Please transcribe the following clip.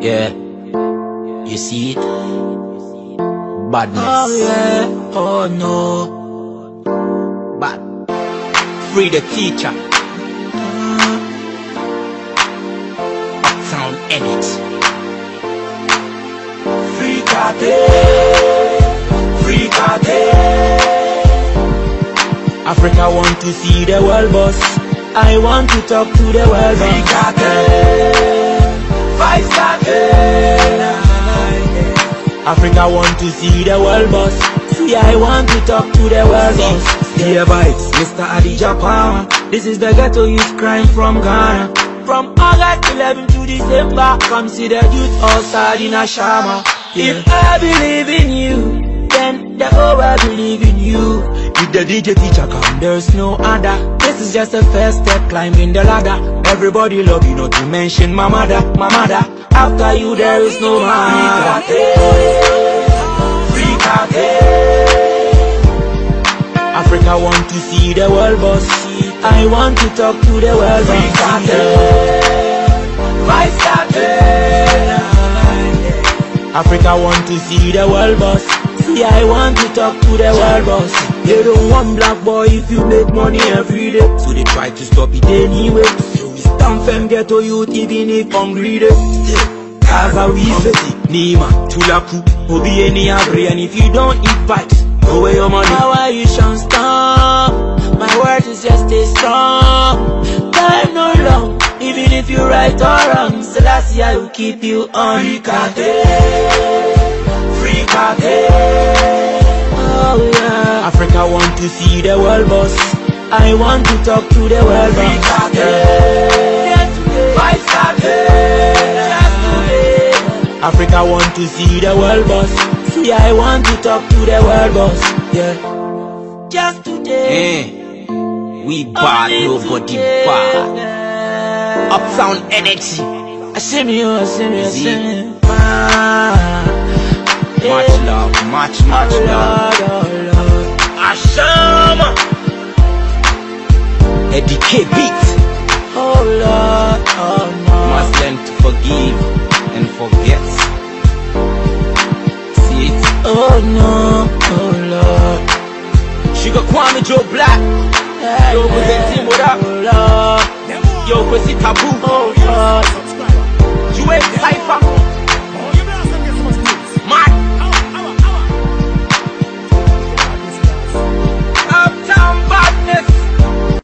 Yeah. You see it? Badness. Oh yeah, oh no. Bad. Free the teacher. Uptown edit. Free Kate, free Kate. Africa want to see the world boss. I want to talk to the world Free boss. Kate, five Kate. Africa want to see the world boss. See, I want to talk to the world boss. Dear Vybz, Mr. Adija Power. This is the ghetto youth crime from Ghana. From August 11 to December, come see the youth all start in a shama. If I believe in you, then the whole world believe in you. If the DJ teacher come, there's no other. This is just the first step climbing the ladder. Everybody love you, not to mention my mother, my mother. After you, there is no man. Africa want to see the world boss. I want to talk to the world boss. Africa want to see the world boss. See, I want to talk to the world boss. They don't want black boy if you make money every day. So they try to stop it anyway. Stand fem ghetto youth even if hungry day. Kaza we face Nima, Tulaku, Obi any Abri, and if you don't eat bites, throw away your money. How are you shall stop? My word is just stay strong. Time no long, even if you right or wrong. So that's I will keep you on. Free Kate, free Kate. Oh yeah. Africa want to see the world boss. I want to talk to the world Free boss. Kate. Africa want to see the world boss. See, I want to talk to the world boss. Yeah. Just today. Eh, we bad, nobody bad. Uptown energy. I see me, I see me, I see me. Ah, Much love, much, much oh love. Lord, oh Lord. Ashama. Eddie K beat. Oh no, oh Lord. Sugar Kwame Joe Black. Yo, Presenti, what up? Oh Lord, Yo, Kwesi Taboo. oh Lord.